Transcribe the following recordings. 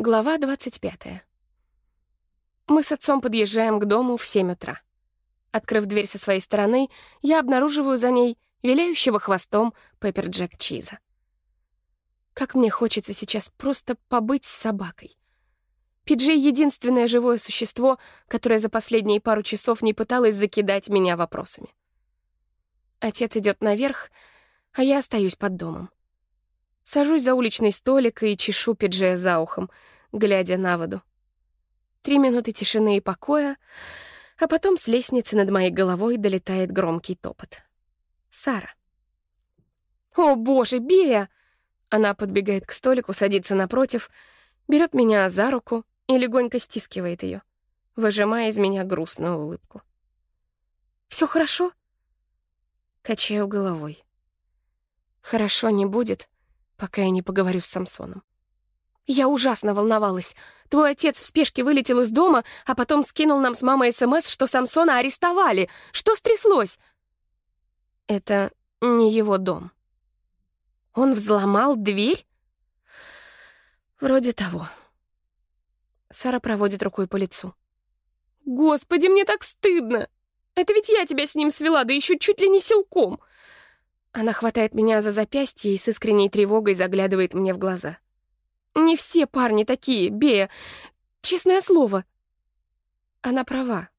Глава 25. Мы с отцом подъезжаем к дому в 7 утра. Открыв дверь со своей стороны, я обнаруживаю за ней виляющего хвостом Пеппер Джек Чиза. Как мне хочется сейчас просто побыть с собакой. Пиджей — единственное живое существо, которое за последние пару часов не пыталось закидать меня вопросами. Отец идет наверх, а я остаюсь под домом. Сажусь за уличный столик и чешу Пиджея за ухом, глядя на воду. Три минуты тишины и покоя, а потом с лестницы над моей головой долетает громкий топот. Сара. «О, боже, Бея!» Она подбегает к столику, садится напротив, берет меня за руку и легонько стискивает ее, выжимая из меня грустную улыбку. Все хорошо?» Качаю головой. «Хорошо не будет, пока я не поговорю с Самсоном. Я ужасно волновалась. Твой отец в спешке вылетел из дома, а потом скинул нам с мамой СМС, что Самсона арестовали. Что стряслось? Это не его дом. Он взломал дверь? Вроде того. Сара проводит рукой по лицу. Господи, мне так стыдно. Это ведь я тебя с ним свела, да еще чуть ли не силком. Она хватает меня за запястье и с искренней тревогой заглядывает мне в глаза. «Не все парни такие, Бея. Честное слово». Она права.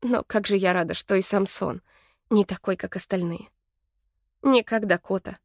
Но как же я рада, что и Самсон не такой, как остальные. Не как Дакота,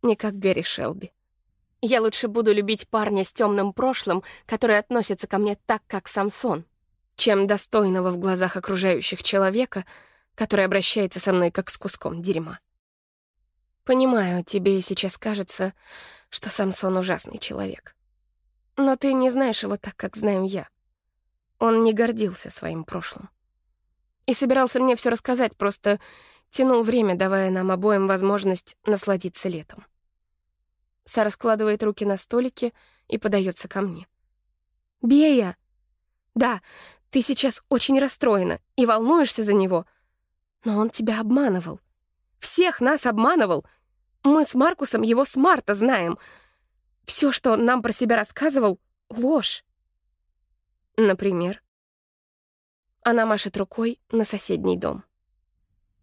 не как Гэри Шелби. Я лучше буду любить парня с темным прошлым, который относится ко мне так, как Самсон, чем достойного в глазах окружающих человека, который обращается со мной как с куском дерьма. Понимаю, тебе сейчас кажется, что Самсон ужасный человек. Но ты не знаешь его так, как знаю я. Он не гордился своим прошлым. И собирался мне все рассказать, просто тянул время, давая нам обоим возможность насладиться летом. Сара складывает руки на столике и подается ко мне. «Бея!» «Да, ты сейчас очень расстроена и волнуешься за него, но он тебя обманывал. Всех нас обманывал. Мы с Маркусом его с Марта знаем. Все, что он нам про себя рассказывал, — ложь. Например. Она машет рукой на соседний дом.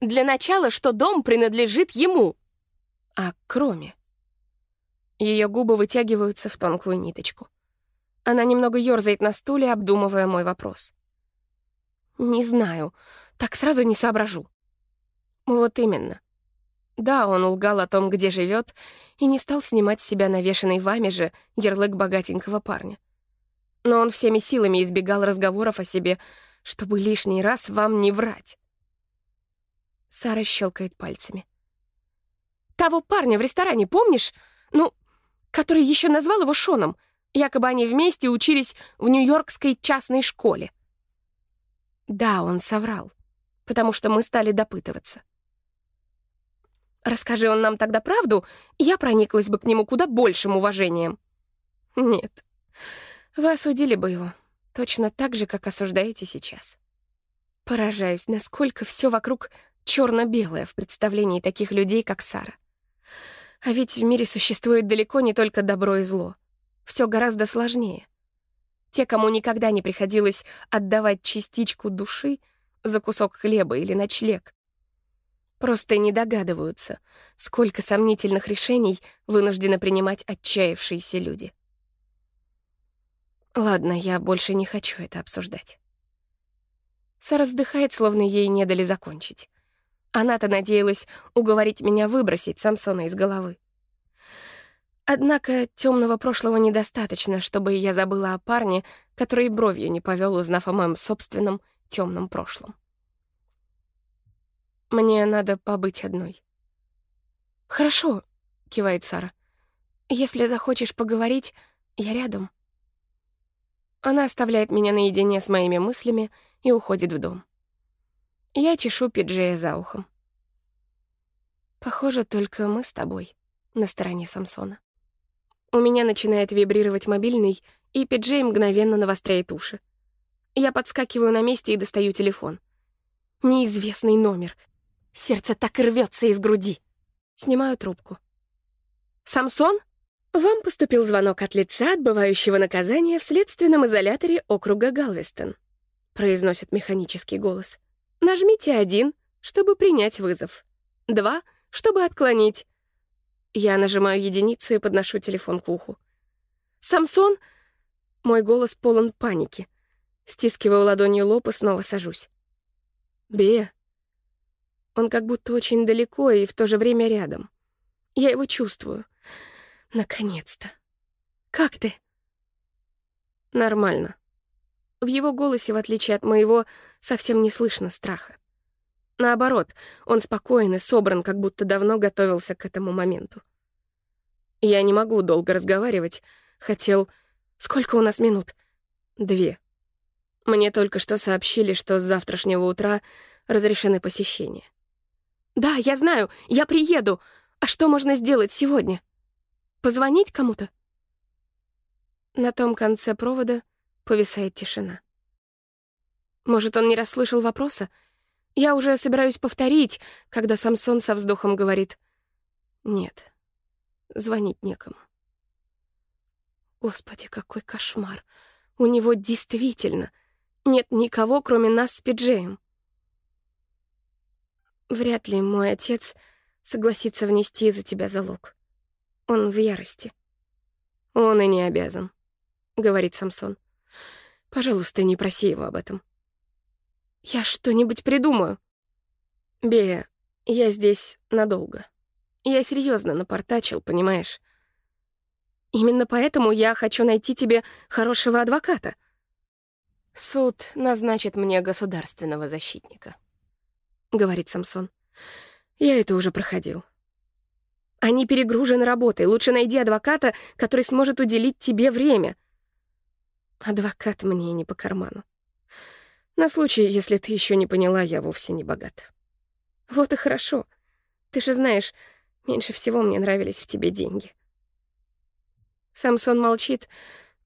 Для начала, что дом принадлежит ему. А кроме... Ее губы вытягиваются в тонкую ниточку. Она немного ерзает на стуле, обдумывая мой вопрос. «Не знаю. Так сразу не соображу». «Вот именно. Да, он лгал о том, где живет, и не стал снимать с себя навешанный вами же ярлык богатенького парня. Но он всеми силами избегал разговоров о себе, чтобы лишний раз вам не врать. Сара щелкает пальцами. «Того парня в ресторане, помнишь? Ну, который еще назвал его Шоном. Якобы они вместе учились в Нью-Йоркской частной школе». Да, он соврал, потому что мы стали допытываться. Расскажи он нам тогда правду, я прониклась бы к нему куда большим уважением. Нет, вы осудили бы его, точно так же, как осуждаете сейчас. Поражаюсь, насколько все вокруг черно-белое в представлении таких людей, как Сара. А ведь в мире существует далеко не только добро и зло. Все гораздо сложнее. Те, кому никогда не приходилось отдавать частичку души за кусок хлеба или ночлег, Просто не догадываются, сколько сомнительных решений вынуждены принимать отчаявшиеся люди. Ладно, я больше не хочу это обсуждать. Сара вздыхает, словно ей не дали закончить. Она-то надеялась уговорить меня выбросить Самсона из головы. Однако темного прошлого недостаточно, чтобы я забыла о парне, который бровью не повел, узнав о моем собственном темном прошлом. Мне надо побыть одной. «Хорошо», — кивает Сара. «Если захочешь поговорить, я рядом». Она оставляет меня наедине с моими мыслями и уходит в дом. Я чешу Пиджея за ухом. Похоже, только мы с тобой на стороне Самсона. У меня начинает вибрировать мобильный, и Пиджей мгновенно навостряет уши. Я подскакиваю на месте и достаю телефон. Неизвестный номер — Сердце так и рвется из груди. Снимаю трубку. «Самсон? Вам поступил звонок от лица, отбывающего наказание в следственном изоляторе округа Галвестон. Произносит механический голос. Нажмите один, чтобы принять вызов. Два, чтобы отклонить. Я нажимаю единицу и подношу телефон к уху. «Самсон!» Мой голос полон паники. Стискиваю ладонью лоб и снова сажусь. «Бея». Он как будто очень далеко и в то же время рядом. Я его чувствую. Наконец-то. «Как ты?» «Нормально». В его голосе, в отличие от моего, совсем не слышно страха. Наоборот, он спокоен и собран, как будто давно готовился к этому моменту. Я не могу долго разговаривать. Хотел... Сколько у нас минут? Две. Мне только что сообщили, что с завтрашнего утра разрешены посещения. «Да, я знаю, я приеду. А что можно сделать сегодня?» Позвонить кому-то?» На том конце провода повисает тишина. Может, он не расслышал вопроса? Я уже собираюсь повторить, когда Самсон со вздохом говорит «Нет, звонить некому». Господи, какой кошмар! У него действительно нет никого, кроме нас с Пиджеем. Вряд ли мой отец согласится внести за тебя залог. Он в ярости. «Он и не обязан», — говорит Самсон. «Пожалуйста, не проси его об этом». «Я что-нибудь придумаю». «Бея, я здесь надолго. Я серьезно напортачил, понимаешь? Именно поэтому я хочу найти тебе хорошего адвоката. Суд назначит мне государственного защитника», — говорит Самсон. «Я это уже проходил. Они перегружены работой. Лучше найди адвоката, который сможет уделить тебе время. Адвокат мне не по карману. На случай, если ты еще не поняла, я вовсе не богат. Вот и хорошо. Ты же знаешь, меньше всего мне нравились в тебе деньги. Самсон молчит,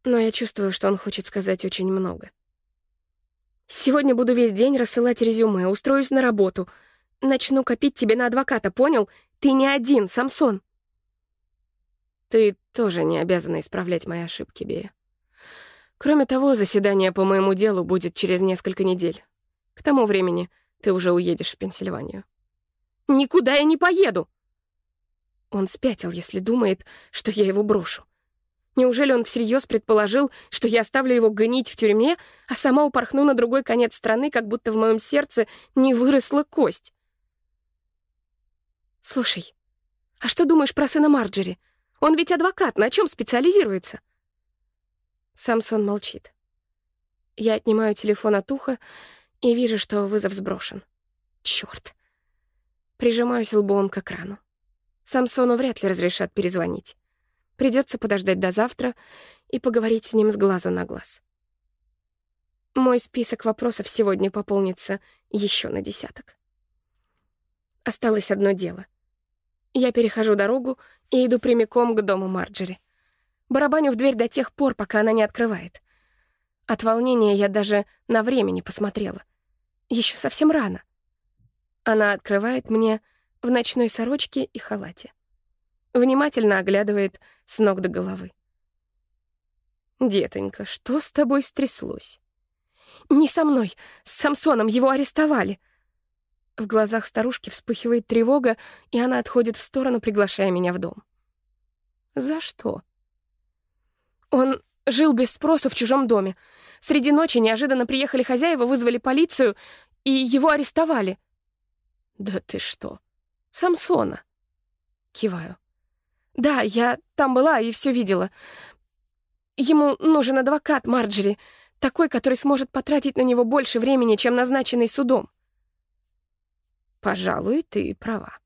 но я чувствую, что он хочет сказать очень много. Сегодня буду весь день рассылать резюме, устроюсь на работу. Начну копить тебе на адвоката, понял? Ты не один, Самсон. Ты тоже не обязана исправлять мои ошибки, Бея. Кроме того, заседание по моему делу будет через несколько недель. К тому времени ты уже уедешь в Пенсильванию. Никуда я не поеду! Он спятил, если думает, что я его брошу. Неужели он всерьез предположил, что я оставлю его гнить в тюрьме, а сама упорхну на другой конец страны, как будто в моем сердце не выросла кость? «Слушай, а что думаешь про сына Марджери? Он ведь адвокат, на чем специализируется?» Самсон молчит. Я отнимаю телефон от уха и вижу, что вызов сброшен. Чёрт. Прижимаюсь лбом к экрану. Самсону вряд ли разрешат перезвонить. Придется подождать до завтра и поговорить с ним с глазу на глаз. Мой список вопросов сегодня пополнится еще на десяток. Осталось одно дело. Я перехожу дорогу и иду прямиком к дому Марджери. Барабаню в дверь до тех пор, пока она не открывает. От волнения я даже на время не посмотрела. Еще совсем рано. Она открывает мне в ночной сорочке и халате. Внимательно оглядывает с ног до головы. «Детонька, что с тобой стряслось?» «Не со мной, с Самсоном, его арестовали», в глазах старушки вспыхивает тревога, и она отходит в сторону, приглашая меня в дом. «За что?» «Он жил без спросу в чужом доме. Среди ночи неожиданно приехали хозяева, вызвали полицию, и его арестовали». «Да ты что? Самсона?» Киваю. «Да, я там была и все видела. Ему нужен адвокат Марджери, такой, который сможет потратить на него больше времени, чем назначенный судом. Пожалуй, ты права.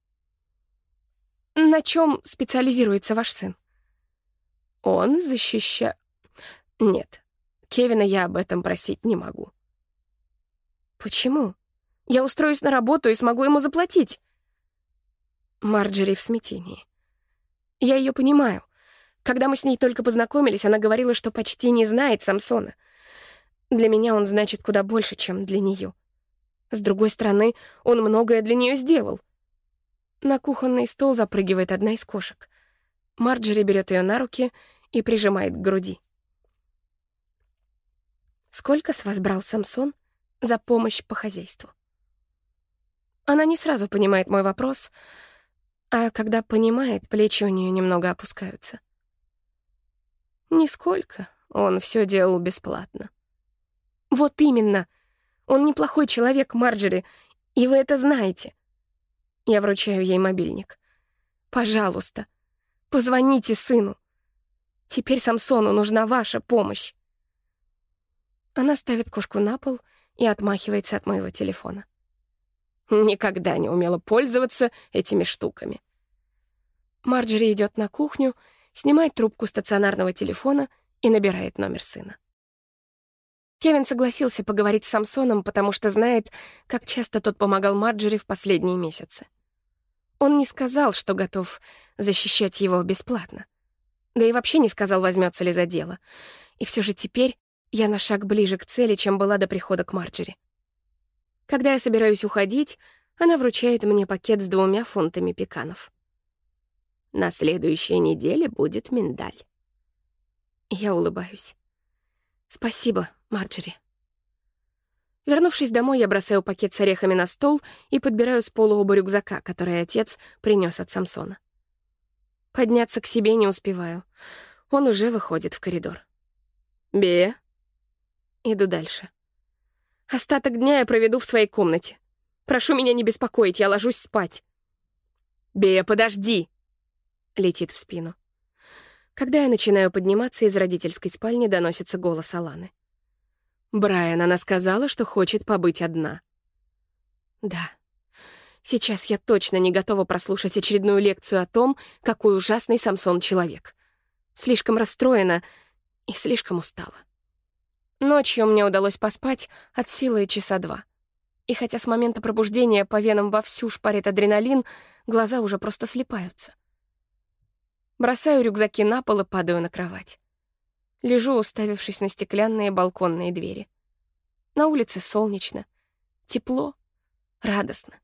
На чем специализируется ваш сын? Он защища... Нет, Кевина я об этом просить не могу. Почему? Я устроюсь на работу и смогу ему заплатить. Марджери в смятении. Я ее понимаю. Когда мы с ней только познакомились, она говорила, что почти не знает Самсона. Для меня он значит куда больше, чем для нее. С другой стороны, он многое для нее сделал. На кухонный стол запрыгивает одна из кошек. Марджери берет ее на руки и прижимает к груди. «Сколько с вас брал Самсон за помощь по хозяйству?» Она не сразу понимает мой вопрос, а когда понимает, плечи у нее немного опускаются. Нисколько. Он все делал бесплатно. Вот именно. Он неплохой человек, Марджери, и вы это знаете. Я вручаю ей мобильник. Пожалуйста, позвоните сыну. Теперь Самсону нужна ваша помощь. Она ставит кошку на пол и отмахивается от моего телефона. Никогда не умела пользоваться этими штуками. Марджери идет на кухню, снимает трубку стационарного телефона и набирает номер сына. Кевин согласился поговорить с Самсоном, потому что знает, как часто тот помогал Марджери в последние месяцы. Он не сказал, что готов защищать его бесплатно. Да и вообще не сказал, возьмется ли за дело. И все же теперь я на шаг ближе к цели, чем была до прихода к Марджери. Когда я собираюсь уходить, она вручает мне пакет с двумя фунтами пеканов. На следующей неделе будет миндаль. Я улыбаюсь. Спасибо, Марджери. Вернувшись домой, я бросаю пакет с орехами на стол и подбираю с пола оба рюкзака, который отец принес от Самсона. Подняться к себе не успеваю. Он уже выходит в коридор. «Бея?» Иду дальше. Остаток дня я проведу в своей комнате. Прошу меня не беспокоить, я ложусь спать. «Бея, подожди!» Летит в спину. Когда я начинаю подниматься, из родительской спальни доносится голос Аланы. Брайан, она сказала, что хочет побыть одна. Да. Сейчас я точно не готова прослушать очередную лекцию о том, какой ужасный Самсон человек. Слишком расстроена и слишком устала. Ночью мне удалось поспать от силы часа два. И хотя с момента пробуждения по венам вовсю шпарит адреналин, глаза уже просто слепаются. Бросаю рюкзаки на пол и падаю на кровать. Лежу, уставившись на стеклянные балконные двери. На улице солнечно, тепло, радостно.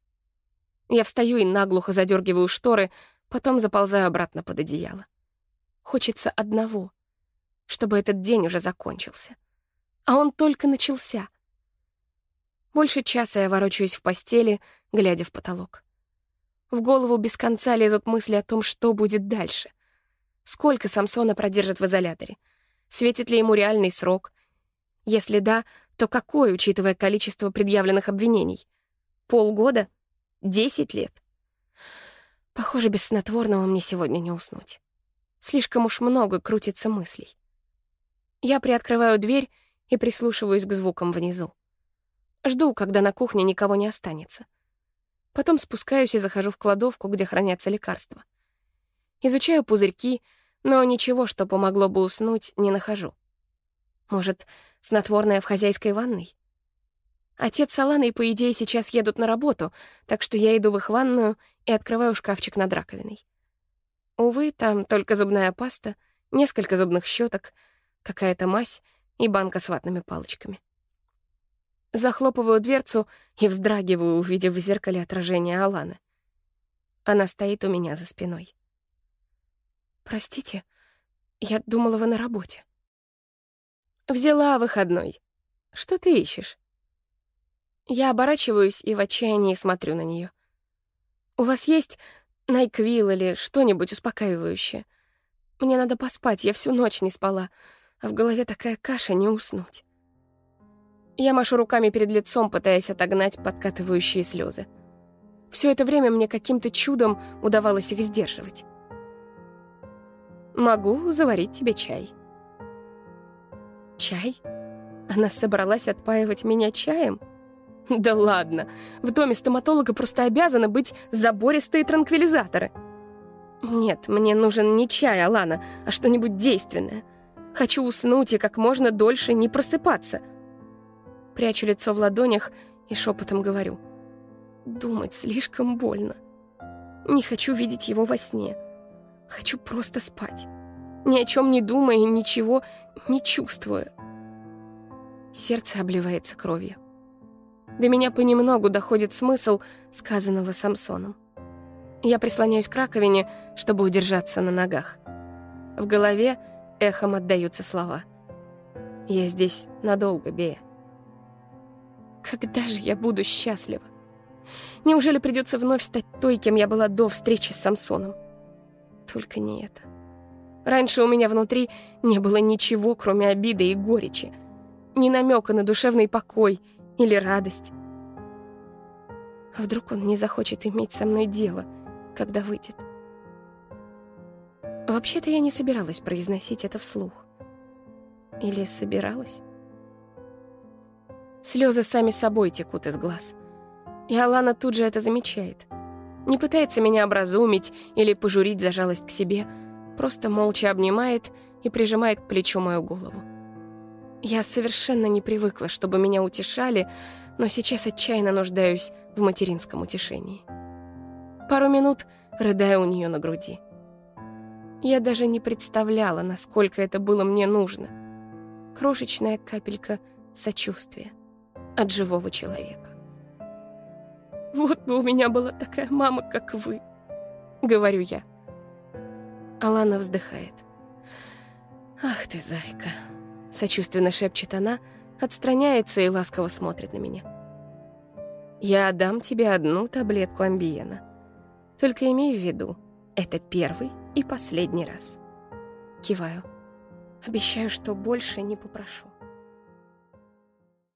Я встаю и наглухо задергиваю шторы, потом заползаю обратно под одеяло. Хочется одного, чтобы этот день уже закончился а он только начался. Больше часа я ворочаюсь в постели, глядя в потолок. В голову без конца лезут мысли о том, что будет дальше. Сколько Самсона продержит в изоляторе? Светит ли ему реальный срок? Если да, то какой, учитывая количество предъявленных обвинений? Полгода? Десять лет? Похоже, без снотворного мне сегодня не уснуть. Слишком уж много крутится мыслей. Я приоткрываю дверь и прислушиваюсь к звукам внизу. Жду, когда на кухне никого не останется. Потом спускаюсь и захожу в кладовку, где хранятся лекарства. Изучаю пузырьки, но ничего, что помогло бы уснуть, не нахожу. Может, снотворное в хозяйской ванной? Отец с Аланой, по идее, сейчас едут на работу, так что я иду в их ванную и открываю шкафчик над раковиной. Увы, там только зубная паста, несколько зубных щеток, какая-то мазь и банка с ватными палочками. Захлопываю дверцу и вздрагиваю, увидев в зеркале отражение Аланы. Она стоит у меня за спиной. «Простите, я думала, вы на работе». «Взяла выходной. Что ты ищешь?» Я оборачиваюсь и в отчаянии смотрю на нее. «У вас есть Найквил или что-нибудь успокаивающее? Мне надо поспать, я всю ночь не спала в голове такая каша не уснуть. Я машу руками перед лицом, пытаясь отогнать подкатывающие слезы. Все это время мне каким-то чудом удавалось их сдерживать. «Могу заварить тебе чай». «Чай? Она собралась отпаивать меня чаем?» «Да ладно, в доме стоматолога просто обязаны быть забористые транквилизаторы». «Нет, мне нужен не чай, Алана, а что-нибудь действенное». Хочу уснуть и как можно дольше не просыпаться. Прячу лицо в ладонях и шепотом говорю. Думать слишком больно. Не хочу видеть его во сне. Хочу просто спать. Ни о чем не думая ничего не чувствуя. Сердце обливается кровью. До меня понемногу доходит смысл сказанного Самсоном. Я прислоняюсь к раковине, чтобы удержаться на ногах. В голове эхом отдаются слова. «Я здесь надолго, Бея». Когда же я буду счастлива? Неужели придется вновь стать той, кем я была до встречи с Самсоном? Только не это. Раньше у меня внутри не было ничего, кроме обиды и горечи. Ни намека на душевный покой или радость. А вдруг он не захочет иметь со мной дело, когда выйдет? Вообще-то я не собиралась произносить это вслух. Или собиралась? Слезы сами собой текут из глаз. И Алана тут же это замечает. Не пытается меня образумить или пожурить за жалость к себе, просто молча обнимает и прижимает к плечу мою голову. Я совершенно не привыкла, чтобы меня утешали, но сейчас отчаянно нуждаюсь в материнском утешении. Пару минут рыдаю у нее на груди. Я даже не представляла, насколько это было мне нужно. Крошечная капелька сочувствия от живого человека. «Вот бы у меня была такая мама, как вы», — говорю я. Алана вздыхает. «Ах ты, зайка», — сочувственно шепчет она, отстраняется и ласково смотрит на меня. «Я дам тебе одну таблетку амбиена. Только имей в виду, это первый и последний раз». Киваю. Обещаю, что больше не попрошу.